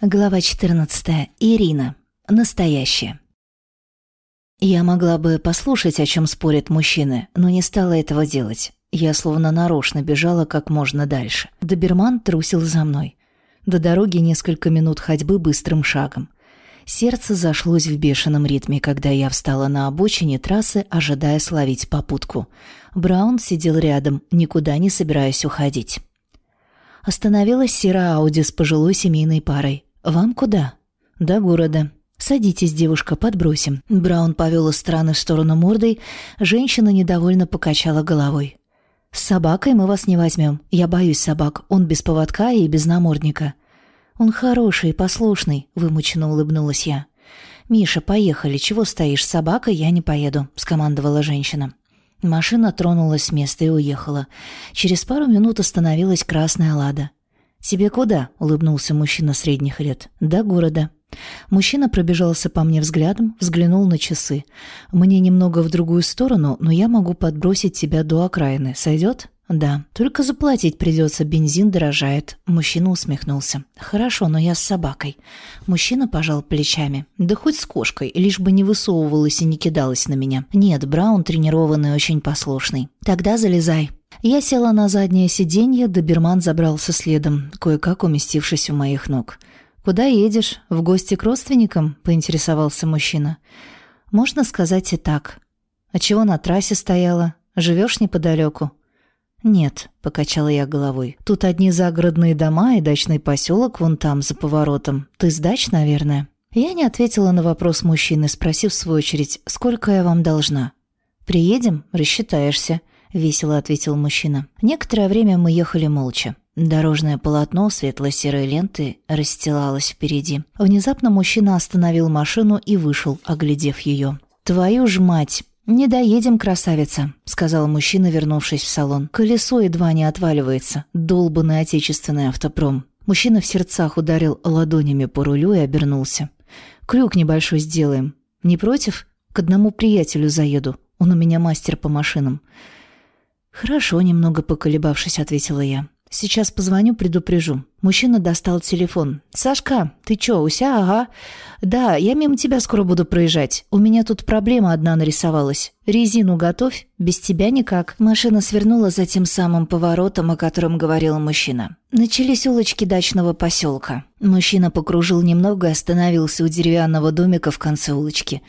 Глава 14. Ирина. Настоящая. Я могла бы послушать, о чем спорят мужчины, но не стала этого делать. Я словно нарочно бежала как можно дальше. Доберман трусил за мной. До дороги несколько минут ходьбы быстрым шагом. Сердце зашлось в бешеном ритме, когда я встала на обочине трассы, ожидая словить попутку. Браун сидел рядом, никуда не собираясь уходить. Остановилась серая Ауди с пожилой семейной парой. «Вам куда?» «До города». «Садитесь, девушка, подбросим». Браун повел из стороны в сторону мордой. Женщина недовольно покачала головой. «С собакой мы вас не возьмем. Я боюсь собак. Он без поводка и без намордника». «Он хороший, послушный», — вымученно улыбнулась я. «Миша, поехали. Чего стоишь? С собакой я не поеду», — скомандовала женщина. Машина тронулась с места и уехала. Через пару минут остановилась красная лада. «Тебе куда?» — улыбнулся мужчина средних лет. «До города». Мужчина пробежался по мне взглядом, взглянул на часы. «Мне немного в другую сторону, но я могу подбросить тебя до окраины. Сойдет?» «Да, только заплатить придется, бензин дорожает». Мужчина усмехнулся. «Хорошо, но я с собакой». Мужчина пожал плечами. «Да хоть с кошкой, лишь бы не высовывалась и не кидалась на меня». «Нет, Браун тренированный, очень послушный». «Тогда залезай». Я села на заднее сиденье, доберман забрался следом, кое-как уместившись у моих ног. «Куда едешь? В гости к родственникам?» — поинтересовался мужчина. «Можно сказать и так. А чего на трассе стояла? Живешь неподалеку?» «Нет», — покачала я головой. «Тут одни загородные дома и дачный поселок вон там, за поворотом. Ты с дач, наверное?» Я не ответила на вопрос мужчины, спросив в свою очередь, «Сколько я вам должна?» «Приедем? Рассчитаешься», — весело ответил мужчина. Некоторое время мы ехали молча. Дорожное полотно светло-серой ленты расстилалось впереди. Внезапно мужчина остановил машину и вышел, оглядев ее. «Твою ж мать!» «Не доедем, красавица», — сказал мужчина, вернувшись в салон. «Колесо едва не отваливается. Долбанный отечественный автопром». Мужчина в сердцах ударил ладонями по рулю и обернулся. «Крюк небольшой сделаем. Не против? К одному приятелю заеду. Он у меня мастер по машинам». «Хорошо», — немного поколебавшись, ответила я. «Сейчас позвоню, предупрежу». Мужчина достал телефон. «Сашка, ты чё, уся? Ага. Да, я мимо тебя скоро буду проезжать. У меня тут проблема одна нарисовалась. Резину готовь, без тебя никак». Машина свернула за тем самым поворотом, о котором говорил мужчина. Начались улочки дачного поселка. Мужчина покружил немного и остановился у деревянного домика в конце улочки.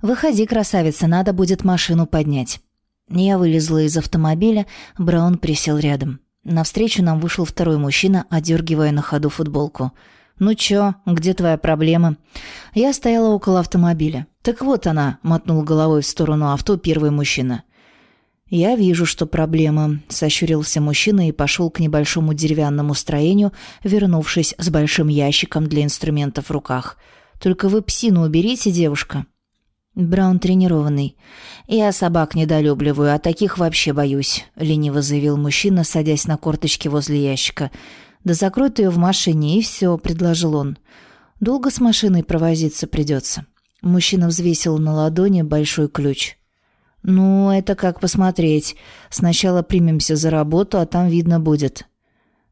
«Выходи, красавица, надо будет машину поднять». Я вылезла из автомобиля, Браун присел рядом. Навстречу нам вышел второй мужчина, одергивая на ходу футболку. «Ну чё, где твоя проблема?» Я стояла около автомобиля. «Так вот она», — мотнул головой в сторону авто первый мужчина. «Я вижу, что проблема», — сощурился мужчина и пошел к небольшому деревянному строению, вернувшись с большим ящиком для инструментов в руках. «Только вы псину уберите, девушка». Браун тренированный. «Я собак недолюбливаю, а таких вообще боюсь», — лениво заявил мужчина, садясь на корточки возле ящика. «Да закрой ты ее в машине, и все», — предложил он. «Долго с машиной провозиться придется». Мужчина взвесил на ладони большой ключ. «Ну, это как посмотреть. Сначала примемся за работу, а там видно будет».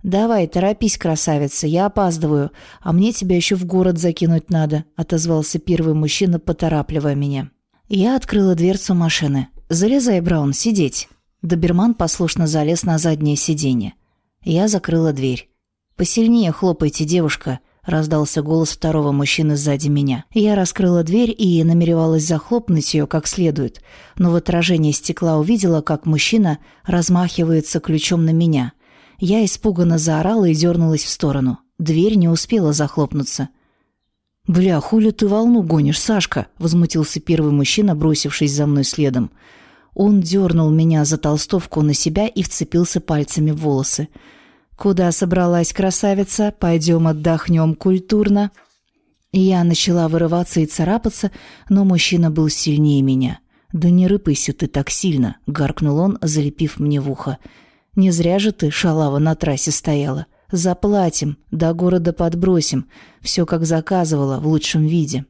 «Давай, торопись, красавица, я опаздываю, а мне тебя еще в город закинуть надо», — отозвался первый мужчина, поторапливая меня. Я открыла дверцу машины. «Залезай, Браун, сидеть». Доберман послушно залез на заднее сиденье. Я закрыла дверь. «Посильнее хлопайте, девушка», — раздался голос второго мужчины сзади меня. Я раскрыла дверь и намеревалась захлопнуть ее как следует, но в отражении стекла увидела, как мужчина размахивается ключом на меня — я испуганно заорала и дернулась в сторону. Дверь не успела захлопнуться. «Бля, хули ты волну гонишь, Сашка?» — возмутился первый мужчина, бросившись за мной следом. Он дернул меня за толстовку на себя и вцепился пальцами в волосы. «Куда собралась красавица? Пойдем отдохнем культурно». Я начала вырываться и царапаться, но мужчина был сильнее меня. «Да не рыпайся ты так сильно», — гаркнул он, залепив мне в ухо. Не зря же ты, шалава, на трассе стояла. Заплатим, до города подбросим. Все как заказывала, в лучшем виде.